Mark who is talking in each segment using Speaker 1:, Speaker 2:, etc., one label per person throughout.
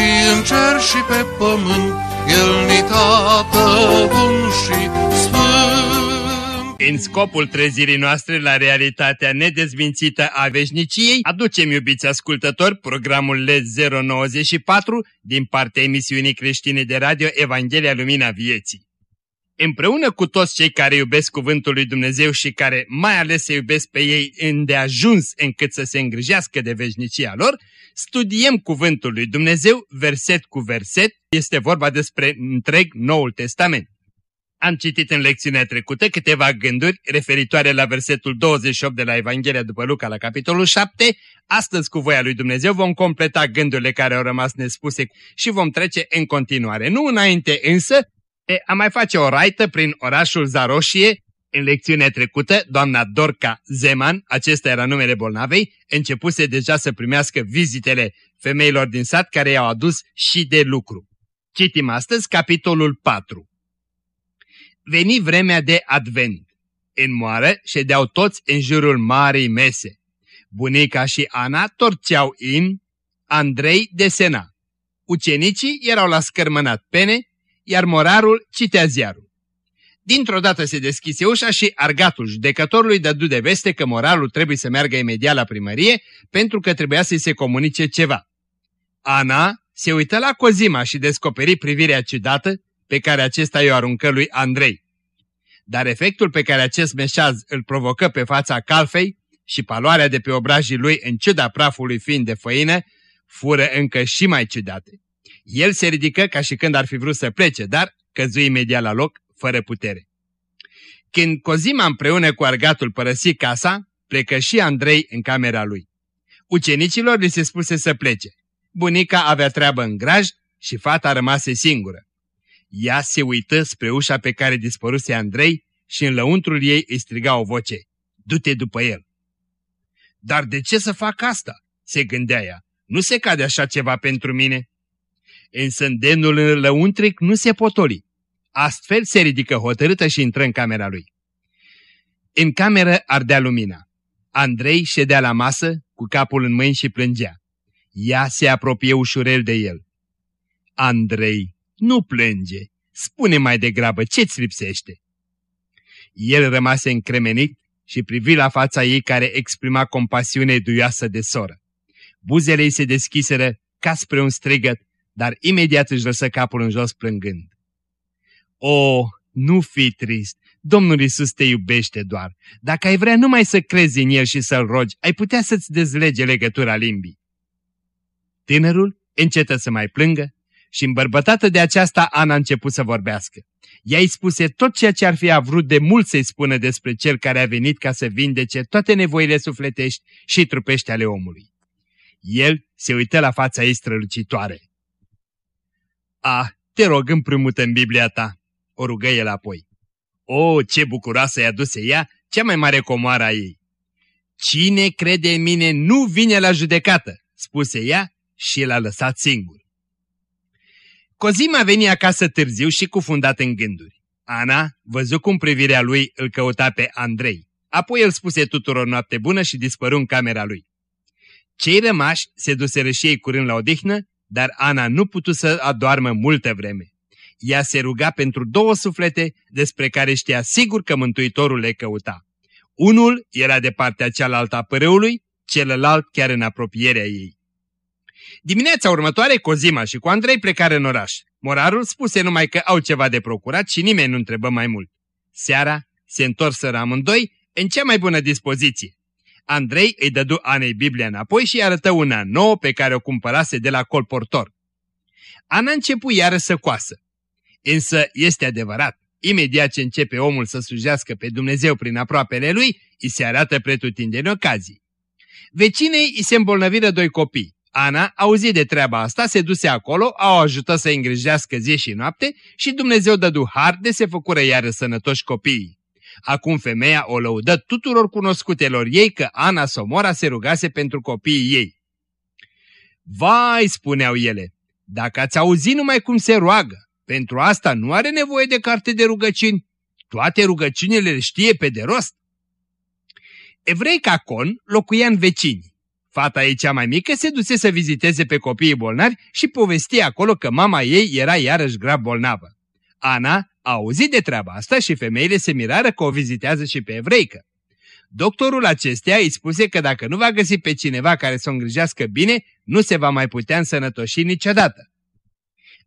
Speaker 1: și în cer și pe pământ, El ni tată bun și
Speaker 2: în scopul trezirii noastre la realitatea nedezmințită a veșniciei, aducem, iubiți ascultători, programul LED 094 din partea emisiunii creștine de radio Evanghelia Lumina Vieții. Împreună cu toți cei care iubesc Cuvântul lui Dumnezeu și care mai ales se iubesc pe ei îndeajuns încât să se îngrijească de veșnicia lor, studiem Cuvântul lui Dumnezeu verset cu verset, este vorba despre întreg Noul Testament. Am citit în lecțiunea trecută câteva gânduri referitoare la versetul 28 de la Evanghelia după Luca la capitolul 7. Astăzi, cu voia lui Dumnezeu, vom completa gândurile care au rămas nespuse și vom trece în continuare. Nu înainte însă, e, am mai face o raită prin orașul Zaroșie. În lecțiunea trecută, doamna Dorca Zeman, acesta era numele bolnavei, începuse deja să primească vizitele femeilor din sat care i-au adus și de lucru. Citim astăzi capitolul 4 veni vremea de advent. În moară ședeau toți în jurul marii mese. Bunica și Ana torceau in, Andrei desena. Ucenicii erau la scărmănat pene, iar morarul citea ziarul. Dintr-o dată se deschise ușa și argatul judecătorului dădu de veste că moralul trebuie să meargă imediat la primărie pentru că trebuia să-i se comunice ceva. Ana se uită la Cozima și descoperi privirea ciudată pe care acesta i-o aruncă lui Andrei. Dar efectul pe care acest meșaz îl provocă pe fața calfei și paloarea de pe obrajii lui în ciuda prafului fiind de făină, fură încă și mai ciudate. El se ridică ca și când ar fi vrut să plece, dar căzui imediat la loc, fără putere. Când Cozima împreună cu argatul părăsi casa, plecă și Andrei în camera lui. Ucenicilor li se spuse să plece. Bunica avea treabă în graj și fata rămase singură. Ea se uită spre ușa pe care dispăruse Andrei și în lăuntrul ei îi striga o voce. Du-te după el! Dar de ce să fac asta? se gândea ea. Nu se cade așa ceva pentru mine. Însă îndemnul în lăuntric nu se potoli. Astfel se ridică hotărâtă și intră în camera lui. În cameră ardea lumina. Andrei ședea la masă, cu capul în mâini și plângea. Ea se apropie ușurel de el. Andrei, nu plânge, spune mai degrabă ce-ți lipsește. El rămase încremenit și privi la fața ei care exprima compasiune duioasă de soră. Buzele ei se deschiseră ca spre un strigăt, dar imediat își lăsă capul în jos plângând. O, nu fi trist, Domnul Isus te iubește doar. Dacă ai vrea numai să crezi în El și să-L rogi, ai putea să-ți dezlege legătura limbii. Tânărul încetă să mai plângă și îmbărbătată de aceasta Ana a început să vorbească. Ea îi spuse tot ceea ce ar fi vrut de mult să-i spună despre cel care a venit ca să vindece toate nevoile sufletești și trupești ale omului. El se uită la fața ei strălucitoare. Ah, te rog împrumută în Biblia ta, o rugă el apoi. O, ce bucuroasă i-a aduse ea, cea mai mare comoară a ei. Cine crede în mine nu vine la judecată, spuse ea și l-a lăsat singur. Cozima veni acasă târziu și cufundat în gânduri. Ana văzu cum privirea lui îl căuta pe Andrei. Apoi el spuse tuturor noapte bună și dispăru în camera lui. Cei rămași se duseră și ei curând la odihnă, dar Ana nu putu să adoarmă multă vreme. Ea se ruga pentru două suflete despre care știa sigur că Mântuitorul le căuta. Unul era de partea cealaltă a părâului, celălalt chiar în apropierea ei. Dimineața următoare, Cozima și cu Andrei plecară în oraș. Morarul spuse numai că au ceva de procurat și nimeni nu întrebă mai mult. Seara se întorseră amândoi în cea mai bună dispoziție. Andrei îi dădu Anei Biblia înapoi și arătă una nouă pe care o cumpărase de la colportor. Ana începu iară să coasă. Însă este adevărat, imediat ce începe omul să slujească pe Dumnezeu prin aproapele lui, îi se arată pretutindeni ocazii. Vecinei îi se îmbolnăviră doi copii, Ana, auzit de treaba asta, se duse acolo, au ajutat să îngrijească zi și noapte și Dumnezeu dădu har de se făcură iară sănătoși copiii. Acum femeia o lăudă tuturor cunoscutelor ei că Ana Somora se rugase pentru copiii ei. Vai, spuneau ele, dacă ați auzit numai cum se roagă, pentru asta nu are nevoie de carte de rugăciuni. Toate rugăciunile le știe pe de rost. Evreica Con locuia în vecini. Fata ei cea mai mică se duse să viziteze pe copiii bolnavi și povestea acolo că mama ei era iarăși grav bolnavă. Ana a auzit de treaba asta și femeile se mirară că o vizitează și pe evreică. Doctorul acestea îi spuse că dacă nu va găsi pe cineva care să o îngrijească bine, nu se va mai putea însănătoși niciodată.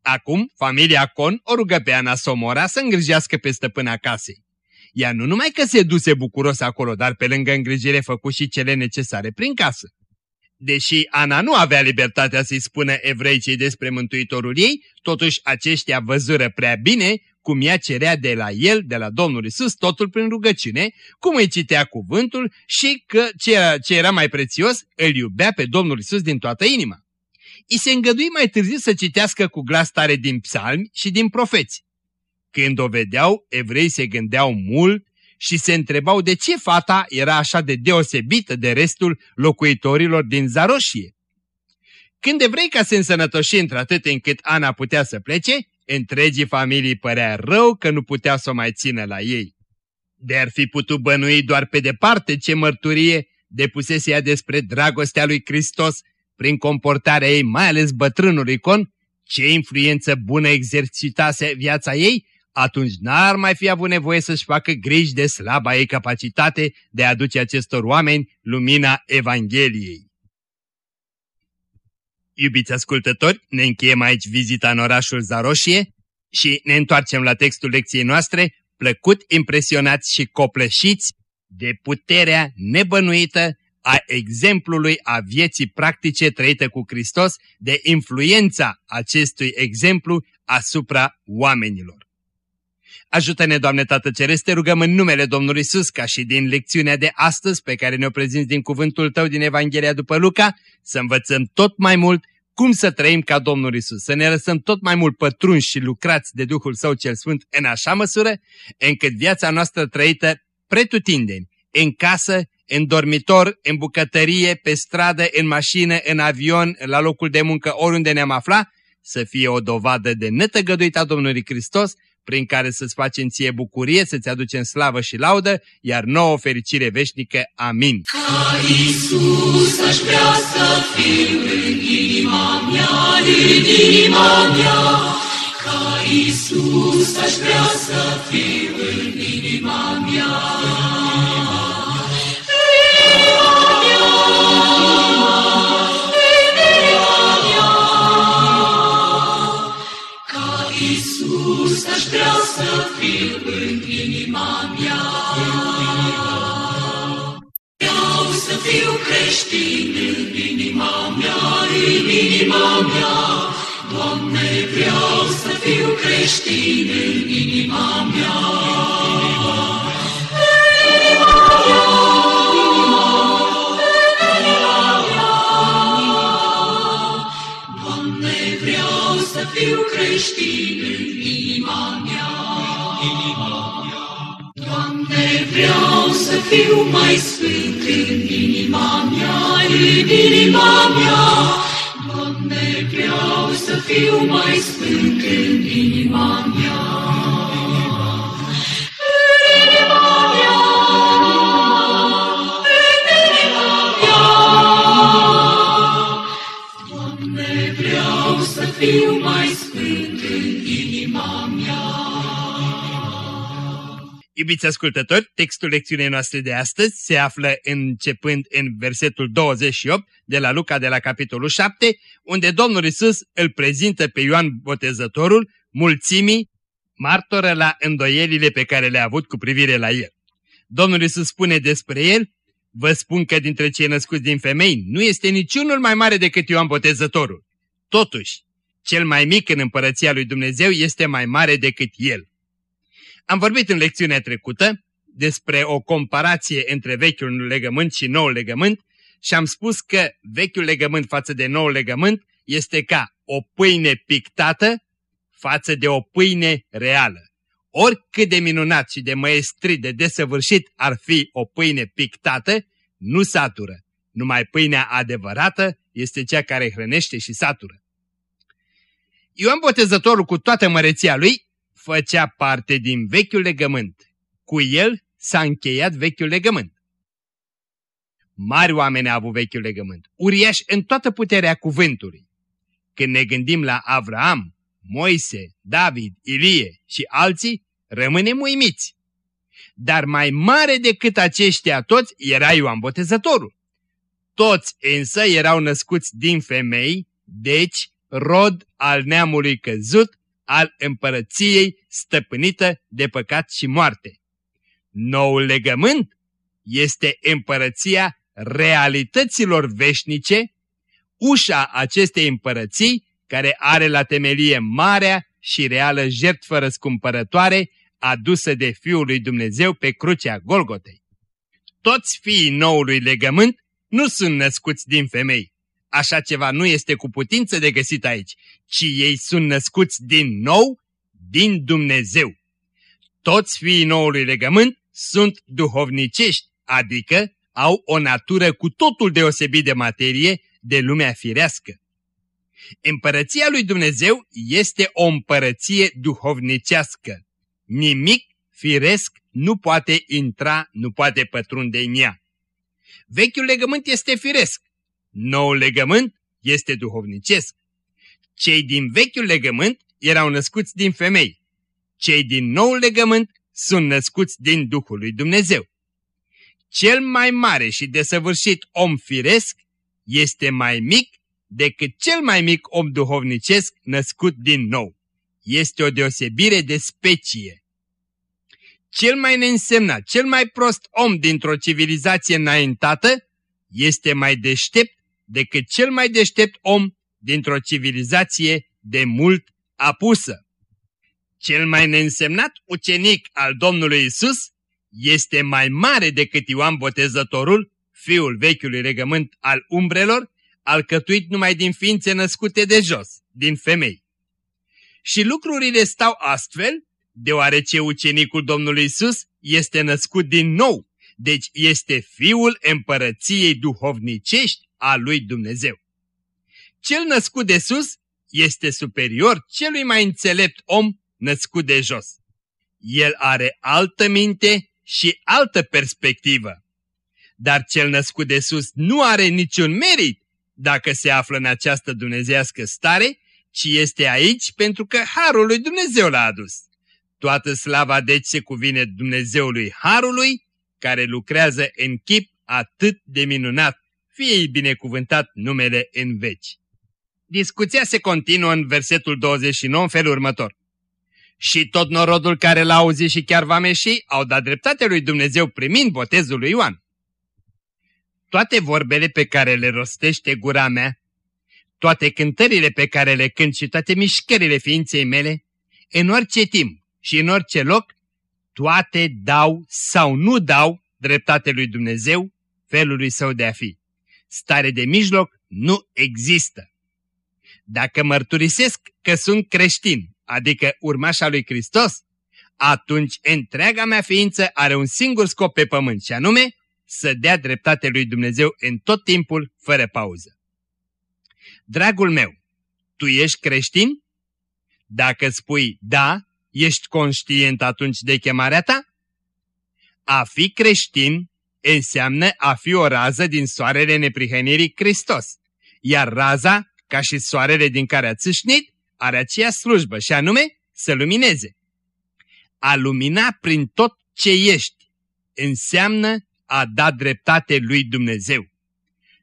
Speaker 2: Acum, familia Con o rugă pe Ana Somora să îngrijească pe stăpâna casei. Ea nu numai că se duse bucuros acolo, dar pe lângă îngrijire făcu și cele necesare prin casă. Deși Ana nu avea libertatea să-i spună evreicii despre Mântuitorul ei, totuși aceștia văzură prea bine cum ea cerea de la el, de la Domnul Isus, totul prin rugăciune, cum îi citea cuvântul și că ceea ce era mai prețios, îl iubea pe Domnul Isus din toată inima. I se îngădui mai târziu să citească cu glas tare din psalmi și din profeți. Când o vedeau, evrei se gândeau mult și se întrebau de ce fata era așa de deosebită de restul locuitorilor din Zaroșie. Când evreica se însănătoși într-atât încât Ana putea să plece, întregii familii părea rău că nu putea să o mai țină la ei. De ar fi putut bănui doar pe departe ce mărturie depusese ea despre dragostea lui Hristos prin comportarea ei, mai ales bătrânul icon, ce influență bună exercitase viața ei atunci n-ar mai fi avut nevoie să-și facă griji de slaba ei capacitate de a aduce acestor oameni lumina Evangheliei. Iubiți ascultători, ne încheiem aici vizita în orașul Zaroșie și ne întoarcem la textul lecției noastre, plăcut impresionați și copleșiți de puterea nebănuită a exemplului a vieții practice trăită cu Hristos, de influența acestui exemplu asupra oamenilor. Ajută-ne, Doamne Tată Ceresc, te rugăm în numele Domnului Isus, ca și din lecțiunea de astăzi pe care ne-o prezinți din cuvântul Tău din Evanghelia după Luca, să învățăm tot mai mult cum să trăim ca Domnul Isus, să ne lăsăm tot mai mult pătrunși și lucrați de Duhul Său cel Sfânt în așa măsură, încât viața noastră trăită pretutindeni, în casă, în dormitor, în bucătărie, pe stradă, în mașină, în avion, la locul de muncă, oriunde ne-am afla, să fie o dovadă de netăgăduită a Domnului Hristos, prin care să-ți facem ție bucurie, să-ți aducem slavă și laudă, iar nouă fericire veșnică. Amin.
Speaker 3: Ca Iisus aș vrea să fiu în inima mea, în inima mea. Ca Iisus aș vrea să fiu în inima mea.
Speaker 2: Iubiți ascultători, textul lecțiunii noastre de astăzi se află începând în versetul 28 de la Luca de la capitolul 7, unde Domnul Isus îl prezintă pe Ioan Botezătorul mulțimii martoră la îndoielile pe care le-a avut cu privire la el. Domnul Isus spune despre el, vă spun că dintre cei născuți din femei nu este niciunul mai mare decât Ioan Botezătorul. Totuși, cel mai mic în împărăția lui Dumnezeu este mai mare decât el. Am vorbit în lecțiunea trecută despre o comparație între vechiul legământ și noul legământ și am spus că vechiul legământ față de nou legământ este ca o pâine pictată față de o pâine reală. Oricât de minunat și de măestrit, de desăvârșit ar fi o pâine pictată, nu satură. Numai pâinea adevărată este cea care hrănește și satură. Ioan Botezătorul cu toată măreția lui făcea parte din vechiul legământ. Cu el s-a încheiat vechiul legământ. Mari oameni a avut vechiul legământ, uriaș în toată puterea cuvântului. Când ne gândim la Avraam, Moise, David, Ilie și alții, rămânem uimiți. Dar mai mare decât aceștia toți era Ioan Botezătorul. Toți însă erau născuți din femei, deci rod al neamului căzut, al împărăției stăpânită de păcat și moarte. Noul legământ este împărăția realităților veșnice, ușa acestei împărății care are la temelie marea și reală jertfă răscumpărătoare adusă de Fiul lui Dumnezeu pe crucea Golgotei. Toți fiii noului legământ nu sunt născuți din femei. Așa ceva nu este cu putință de găsit aici, ci ei sunt născuți din nou din Dumnezeu. Toți fiii noului legământ sunt duhovnicești, adică au o natură cu totul deosebit de materie de lumea firească. Împărăția lui Dumnezeu este o împărăție duhovnicească. Nimic firesc nu poate intra, nu poate pătrunde în ea. Vechiul legământ este firesc, noul legământ este duhovnicesc. Cei din vechiul legământ erau născuți din femei, cei din noul legământ sunt născuți din Duhul lui Dumnezeu. Cel mai mare și desăvârșit om firesc este mai mic decât cel mai mic om duhovnicesc născut din nou. Este o deosebire de specie. Cel mai neînsemnat, cel mai prost om dintr-o civilizație înaintată este mai deștept decât cel mai deștept om dintr-o civilizație de mult apusă. Cel mai neînsemnat ucenic al Domnului Isus este mai mare decât Ioan Botezătorul, fiul vechiului regământ al umbrelor, alcătuit numai din ființe născute de jos, din femei. Și lucrurile stau astfel, deoarece ucenicul Domnului Isus este născut din nou, deci este fiul împărăției duhovnicești a lui Dumnezeu. Cel născut de sus este superior celui mai înțelept om născut de jos. El are altă minte și altă perspectivă. Dar cel născut de sus nu are niciun merit dacă se află în această dumnezească stare, ci este aici pentru că Harul lui Dumnezeu l-a adus. Toată slava deci se cuvine Dumnezeului Harului, care lucrează în chip atât de minunat, fie binecuvântat numele în veci. Discuția se continuă în versetul 29 în felul următor. Și tot norodul care l-a auzit și chiar vameșii au dat dreptate lui Dumnezeu primind botezul lui Ioan. Toate vorbele pe care le rostește gura mea, toate cântările pe care le cânt și toate mișcările ființei mele, în orice timp și în orice loc, toate dau sau nu dau dreptate lui Dumnezeu, felului său de a fi. Stare de mijloc nu există. Dacă mărturisesc că sunt creștin, adică urmașa lui Hristos, atunci întreaga mea ființă are un singur scop pe pământ și anume să dea dreptate lui Dumnezeu în tot timpul, fără pauză. Dragul meu, tu ești creștin? Dacă spui da, ești conștient atunci de chemarea ta? A fi creștin înseamnă a fi o rază din soarele neprihănirii Hristos, iar raza, ca și soarele din care a țâșnit, are aceea slujbă și anume să lumineze. A lumina prin tot ce ești înseamnă a da dreptate lui Dumnezeu.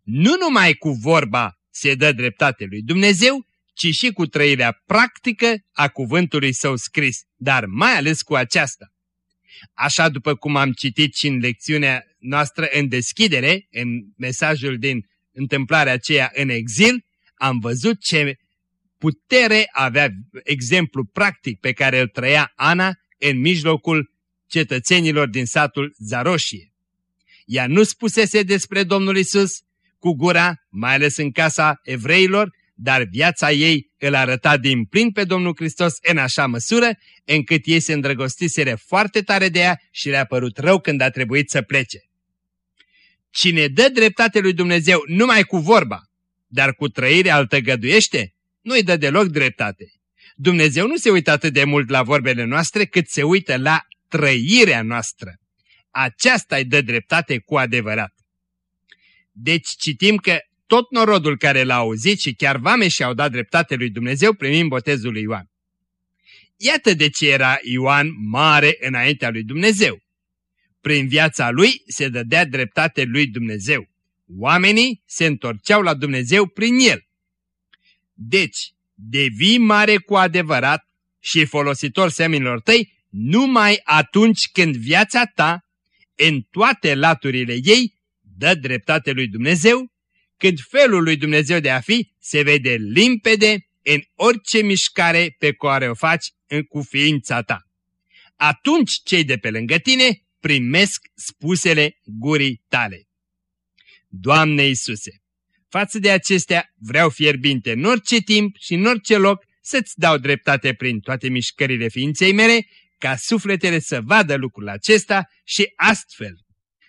Speaker 2: Nu numai cu vorba se dă dreptate lui Dumnezeu, ci și cu trăirea practică a cuvântului său scris, dar mai ales cu aceasta. Așa după cum am citit și în lecțiunea noastră în deschidere, în mesajul din întâmplarea aceea în exil, am văzut ce putere avea exemplu practic pe care îl trăia Ana în mijlocul cetățenilor din satul Zaroșie. Ea nu spusese despre Domnul Isus, cu gura, mai ales în casa evreilor, dar viața ei îl arăta din plin pe Domnul Hristos în așa măsură, încât ei se îndrăgostiseră foarte tare de ea și le-a părut rău când a trebuit să plece. Cine dă dreptate lui Dumnezeu numai cu vorba, dar cu trăire îl tăgăduiește, nu-i dă deloc dreptate. Dumnezeu nu se uită atât de mult la vorbele noastre cât se uită la trăirea noastră. Aceasta îi dă dreptate cu adevărat. Deci citim că tot norodul care l-a auzit și chiar vame și-au dat dreptate lui Dumnezeu primind botezul lui Ioan. Iată de ce era Ioan mare înaintea lui Dumnezeu. Prin viața lui se dădea dreptate lui Dumnezeu. Oamenii se întorceau la Dumnezeu prin el. Deci, devii mare cu adevărat și folositor seminilor tăi numai atunci când viața ta, în toate laturile ei, dă dreptate lui Dumnezeu, când felul lui Dumnezeu de a fi se vede limpede în orice mișcare pe care o faci cu ființa ta. Atunci cei de pe lângă tine primesc spusele gurii tale. Doamne Iisuse, față de acestea vreau fierbinte în orice timp și în orice loc să-ți dau dreptate prin toate mișcările ființei mele, ca sufletele să vadă lucrul acesta și astfel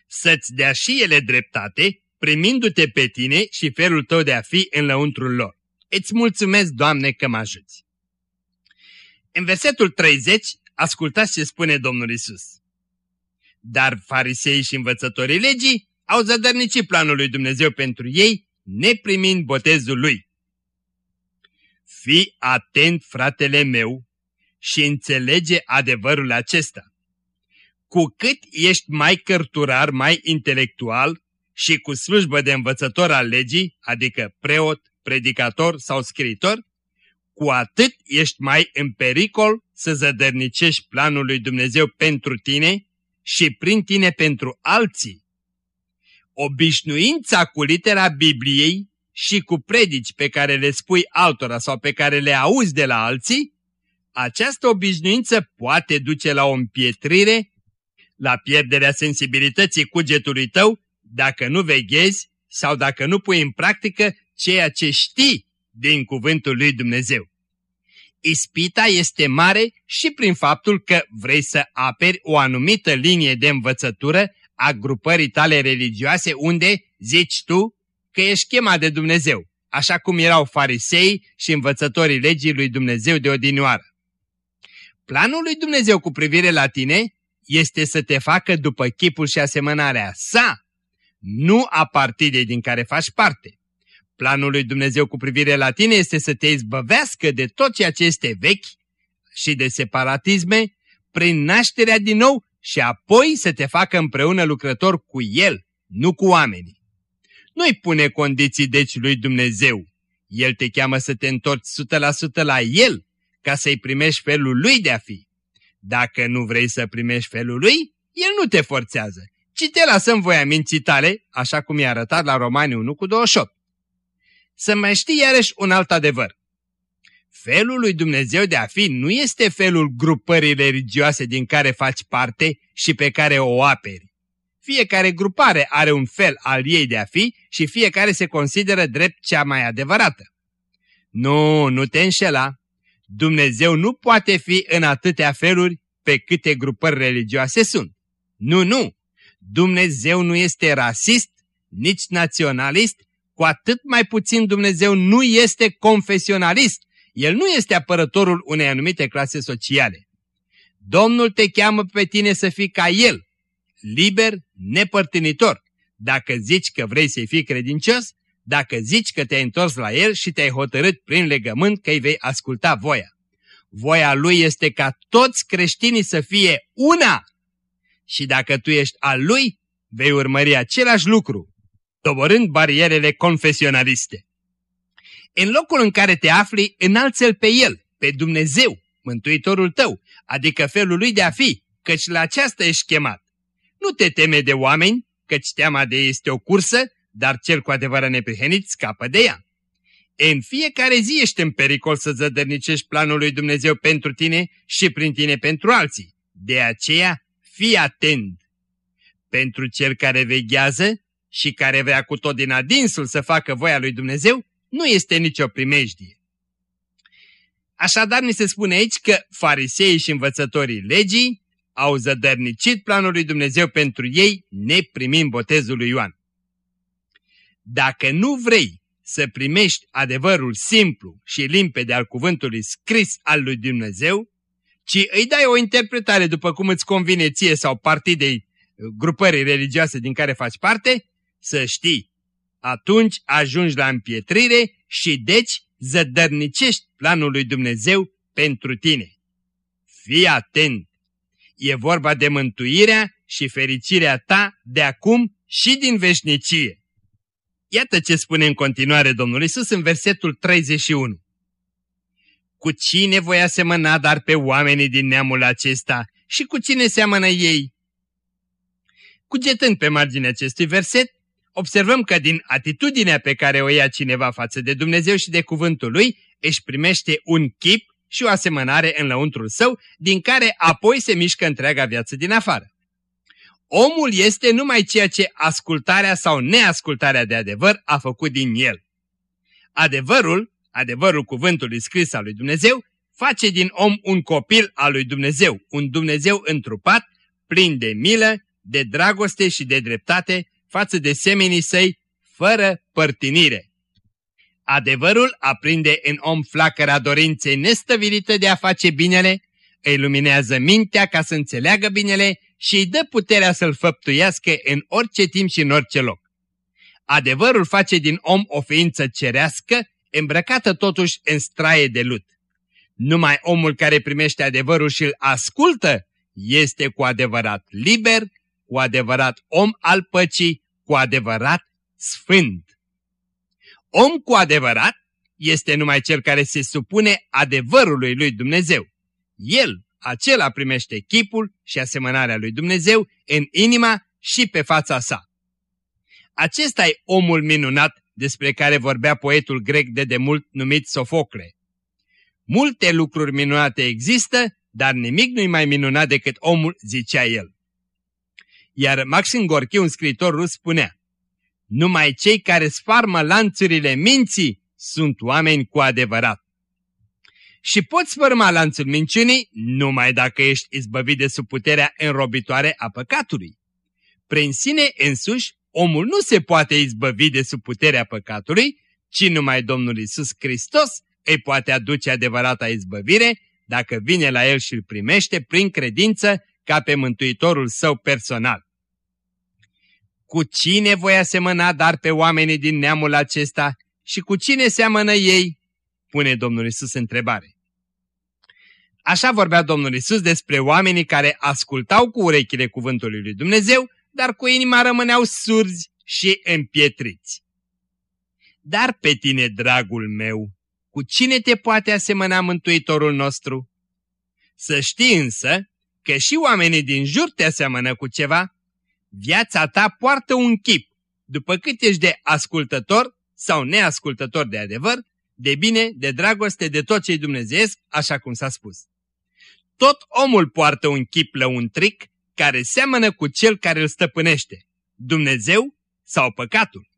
Speaker 2: să-ți dea și ele dreptate, primindu-te pe tine și felul tău de a fi în lăuntrul lor. Îți mulțumesc, Doamne, că mă ajuți. În versetul 30, ascultați ce spune Domnul Isus. Dar farisei și învățătorii legii au zădărnicit planul lui Dumnezeu pentru ei, neprimind botezul lui. Fii atent, fratele meu, și înțelege adevărul acesta. Cu cât ești mai cărturar, mai intelectual și cu slujbă de învățător al legii, adică preot, predicator sau scriitor, cu atât ești mai în pericol să zădărnicești planul lui Dumnezeu pentru tine și prin tine pentru alții. Obișnuința cu litera Bibliei și cu predici pe care le spui altora sau pe care le auzi de la alții, această obișnuință poate duce la o împietrire, la pierderea sensibilității cugetului tău, dacă nu veghezi sau dacă nu pui în practică ceea ce știi din cuvântul lui Dumnezeu. Ispita este mare și prin faptul că vrei să aperi o anumită linie de învățătură a grupării tale religioase unde, zici tu, că ești chemat de Dumnezeu, așa cum erau farisei și învățătorii legii lui Dumnezeu de odinioară. Planul lui Dumnezeu cu privire la tine este să te facă după chipul și asemănarea sa, nu a partidei din care faci parte. Planul lui Dumnezeu cu privire la tine este să te izbăvească de tot ceea ce este vechi și de separatisme prin nașterea din nou și apoi să te facă împreună lucrător cu El, nu cu oamenii. Nu-i pune condiții deci lui Dumnezeu. El te cheamă să te întorci 100% la El, ca să-i primești felul Lui de a fi. Dacă nu vrei să primești felul Lui, El nu te forțează, ci te lasă în voia minții tale, așa cum i-a arătat la Romani 1 cu 28. Să mai știi iarăși un alt adevăr. Felul lui Dumnezeu de a fi nu este felul grupării religioase din care faci parte și pe care o aperi. Fiecare grupare are un fel al ei de a fi și fiecare se consideră drept cea mai adevărată. Nu, nu te înșela. Dumnezeu nu poate fi în atâtea feluri pe câte grupări religioase sunt. Nu, nu! Dumnezeu nu este rasist, nici naționalist, cu atât mai puțin Dumnezeu nu este confesionalist. El nu este apărătorul unei anumite clase sociale. Domnul te cheamă pe tine să fii ca El, liber, nepărtinitor. Dacă zici că vrei să-i fii credincios, dacă zici că te-ai întors la El și te-ai hotărât prin legământ că îi vei asculta voia. Voia Lui este ca toți creștinii să fie una. Și dacă tu ești al Lui, vei urmări același lucru, doborând barierele confesionaliste. În locul în care te afli, înalță-L pe El, pe Dumnezeu, Mântuitorul tău, adică felul Lui de a fi, căci la aceasta ești chemat. Nu te teme de oameni, căci teama de ei este o cursă, dar cel cu adevărat neprihenit scapă de ea. În fiecare zi ești în pericol să zădărnicești planul lui Dumnezeu pentru tine și prin tine pentru alții. De aceea, fii atent. Pentru cel care veghează, și care vrea cu tot din adinsul să facă voia lui Dumnezeu, nu este nicio primejdie. Așadar, ni se spune aici că fariseii și învățătorii legii au zădărnicit planul lui Dumnezeu pentru ei, neprimind botezul lui Ioan. Dacă nu vrei să primești adevărul simplu și limpede al cuvântului scris al lui Dumnezeu, ci îi dai o interpretare după cum îți convine ție sau partidei uh, grupării religioase din care faci parte, să știi, atunci ajungi la împietrire și deci zădărnicești planul lui Dumnezeu pentru tine. Fii atent! E vorba de mântuirea și fericirea ta de acum și din veșnicie. Iată ce spune în continuare Domnul Isus în versetul 31. Cu cine voi asemăna dar pe oamenii din neamul acesta și cu cine seamănă ei? Cugetând pe marginea acestui verset, observăm că din atitudinea pe care o ia cineva față de Dumnezeu și de cuvântul lui, își primește un chip și o asemănare în lăuntrul său, din care apoi se mișcă întreaga viață din afară. Omul este numai ceea ce ascultarea sau neascultarea de adevăr a făcut din el. Adevărul, adevărul cuvântului scris al lui Dumnezeu, face din om un copil al lui Dumnezeu, un Dumnezeu întrupat, plin de milă, de dragoste și de dreptate față de semenii săi, fără părtinire. Adevărul aprinde în om flacăra dorinței nestăvilită de a face binele, îi luminează mintea ca să înțeleagă binele și îi dă puterea să-l făptuiască în orice timp și în orice loc. Adevărul face din om o ființă cerească, îmbrăcată totuși în straie de lut. Numai omul care primește adevărul și îl ascultă este cu adevărat liber, cu adevărat om al păcii, cu adevărat sfânt. Om cu adevărat este numai cel care se supune adevărului lui Dumnezeu. El acela primește chipul și asemănarea lui Dumnezeu în inima și pe fața sa. Acesta e omul minunat despre care vorbea poetul grec de demult numit Sofocle. Multe lucruri minunate există, dar nimic nu-i mai minunat decât omul, zicea el. Iar Maxim Gorki, un scriitor rus, spunea, Numai cei care sfarmă lanțurile minții sunt oameni cu adevărat. Și poți spărma lanțul minciunii numai dacă ești izbăvit de sub puterea înrobitoare a păcatului. Prin sine însuși, omul nu se poate izbăvi de sub puterea păcatului, ci numai Domnul Isus Hristos îi poate aduce adevărata izbăvire dacă vine la el și îl primește prin credință ca pe Mântuitorul său personal. Cu cine voi asemăna dar pe oamenii din neamul acesta și cu cine seamănă ei? Pune Domnul Isus întrebare. Așa vorbea Domnul Isus despre oamenii care ascultau cu urechile cuvântului lui Dumnezeu, dar cu inima rămâneau surzi și împietriți. Dar pe tine, dragul meu, cu cine te poate asemăna Mântuitorul nostru? Să știi însă că și oamenii din jur te aseamănă cu ceva. Viața ta poartă un chip, după cât ești de ascultător sau neascultător de adevăr, de bine, de dragoste, de tot ce-i dumnezeiesc, așa cum s-a spus. Tot omul poartă un chip lăuntric care seamănă cu cel care îl stăpânește, Dumnezeu sau păcatul.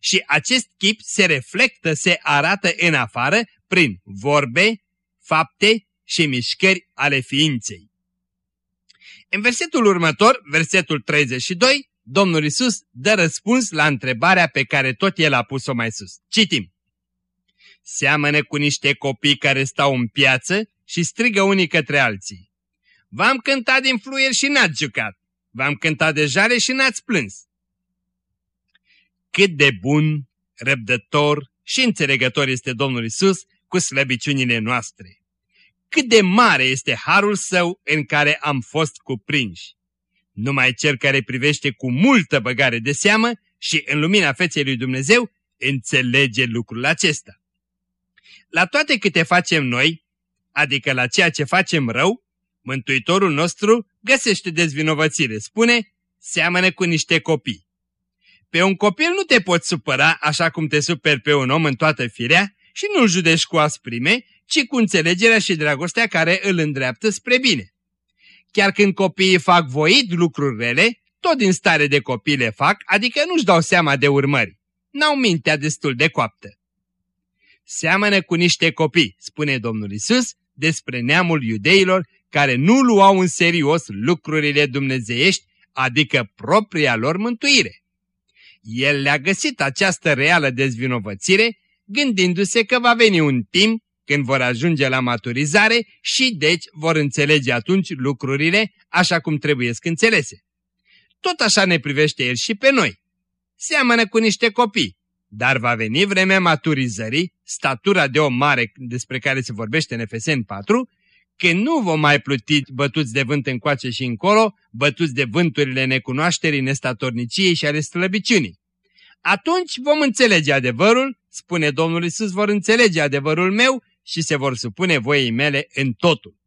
Speaker 2: Și acest chip se reflectă, se arată în afară prin vorbe, fapte și mișcări ale ființei. În versetul următor, versetul 32, Domnul Isus dă răspuns la întrebarea pe care tot el a pus-o mai sus. Citim. Seamănă cu niște copii care stau în piață și strigă unii către alții. V-am cântat din fluier și n-ați jucat. V-am cântat de jale și n-ați plâns. Cât de bun, răbdător și înțelegător este Domnul Isus cu slăbiciunile noastre. Cât de mare este harul său în care am fost cuprinși. Numai cel care privește cu multă băgare de seamă și în lumina feței lui Dumnezeu înțelege lucrul acesta. La toate câte facem noi, adică la ceea ce facem rău, Mântuitorul nostru găsește dezvinovățire, spune, seamănă cu niște copii. Pe un copil nu te poți supăra așa cum te superi pe un om în toată firea și nu-l judești cu asprime, ci cu înțelegerea și dragostea care îl îndreaptă spre bine. Chiar când copiii fac voit lucruri rele, tot din stare de copii le fac, adică nu-și dau seama de urmări. N-au mintea destul de coaptă. Seamănă cu niște copii, spune Domnul Isus, despre neamul iudeilor care nu luau în serios lucrurile dumnezeiești, adică propria lor mântuire. El le-a găsit această reală dezvinovățire, gândindu-se că va veni un timp când vor ajunge la maturizare și deci vor înțelege atunci lucrurile așa cum trebuie înțelese. Tot așa ne privește El și pe noi. Seamănă cu niște copii, dar va veni vremea maturizării, statura de om mare despre care se vorbește în Efeseni 4, când nu vom mai pluti bătuți de vânt încoace și încolo, bătuți de vânturile necunoașterii, nestatorniciei și ale slăbiciunii. Atunci vom înțelege adevărul, spune Domnul Isus, vor înțelege adevărul meu și se vor supune voii mele în totul.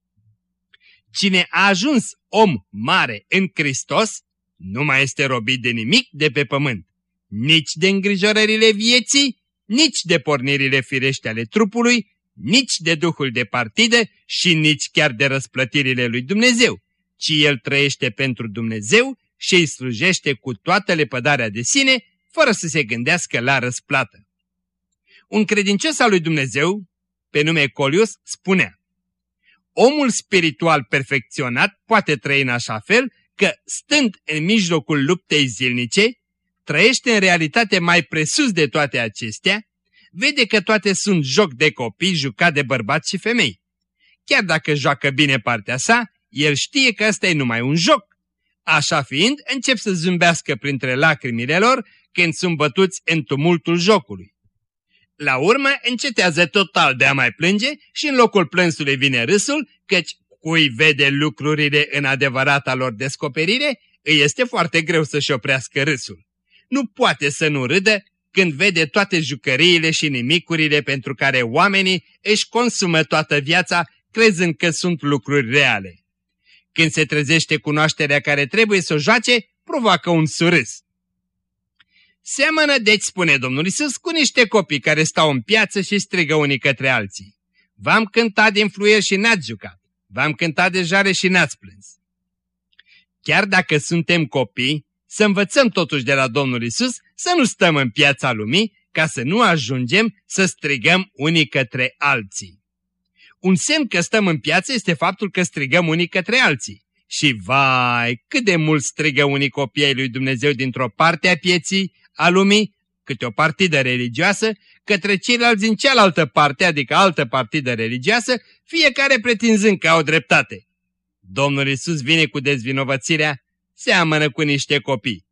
Speaker 2: Cine a ajuns om mare în Hristos, nu mai este robit de nimic de pe pământ, nici de îngrijorările vieții, nici de pornirile firește ale trupului, nici de duhul de partidă și nici chiar de răsplătirile lui Dumnezeu, ci el trăiește pentru Dumnezeu și îi slujește cu toată lepădarea de sine, fără să se gândească la răsplată. Un credincios al lui Dumnezeu, pe nume Colius, spunea Omul spiritual perfecționat poate trăi în așa fel că, stând în mijlocul luptei zilnice, trăiește în realitate mai presus de toate acestea, vede că toate sunt joc de copii jucat de bărbați și femei. Chiar dacă joacă bine partea sa, el știe că ăsta e numai un joc. Așa fiind, încep să zâmbească printre lacrimile lor când sunt bătuți în tumultul jocului. La urmă încetează total de a mai plânge și în locul plânsului vine râsul, căci cui vede lucrurile în adevărata lor descoperire, îi este foarte greu să-și oprească râsul. Nu poate să nu râdă când vede toate jucăriile și nimicurile pentru care oamenii își consumă toată viața crezând că sunt lucruri reale. Când se trezește cunoașterea care trebuie să o joace, provoacă un surâs. Seamănă, deci, spune Domnul Isus, cu niște copii care stau în piață și strigă unii către alții. V-am cântat din fluier și n-ați jucat. V-am cântat de jare și n-ați plâns. Chiar dacă suntem copii, să învățăm totuși de la Domnul Isus să nu stăm în piața lumii ca să nu ajungem să strigăm unii către alții. Un semn că stăm în piață este faptul că strigăm unii către alții. Și vai, cât de mult strigă unii copii ai lui Dumnezeu dintr-o parte a pieții, a lumii, câte o partidă religioasă, către ceilalți din cealaltă parte, adică altă partidă religioasă, fiecare pretinzând că au dreptate. Domnul Isus vine cu dezvinovățirea, seamănă cu niște copii.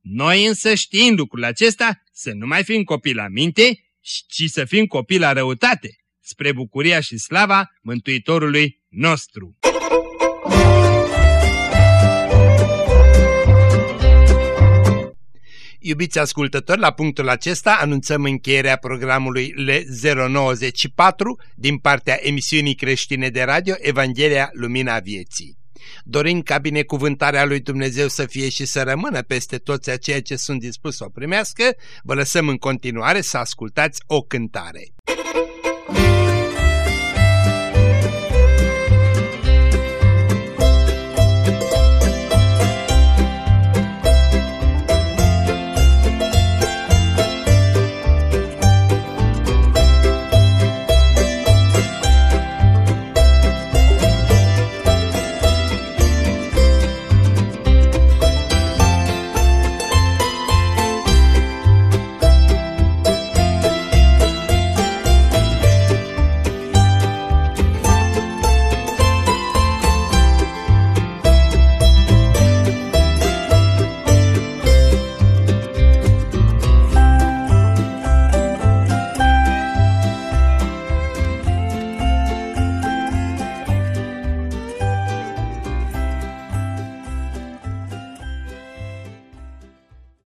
Speaker 2: Noi însă știind lucrul acesta, să nu mai fim copii la minte, ci să fim copii la răutate, spre bucuria și slava Mântuitorului nostru. Iubiți ascultători, la punctul acesta anunțăm încheierea programului L094 din partea emisiunii creștine de radio Evanghelia Lumina Vieții. Dorind ca binecuvântarea lui Dumnezeu să fie și să rămână peste toți aceia ce sunt dispuși să o primească, vă lăsăm în continuare să ascultați o cântare.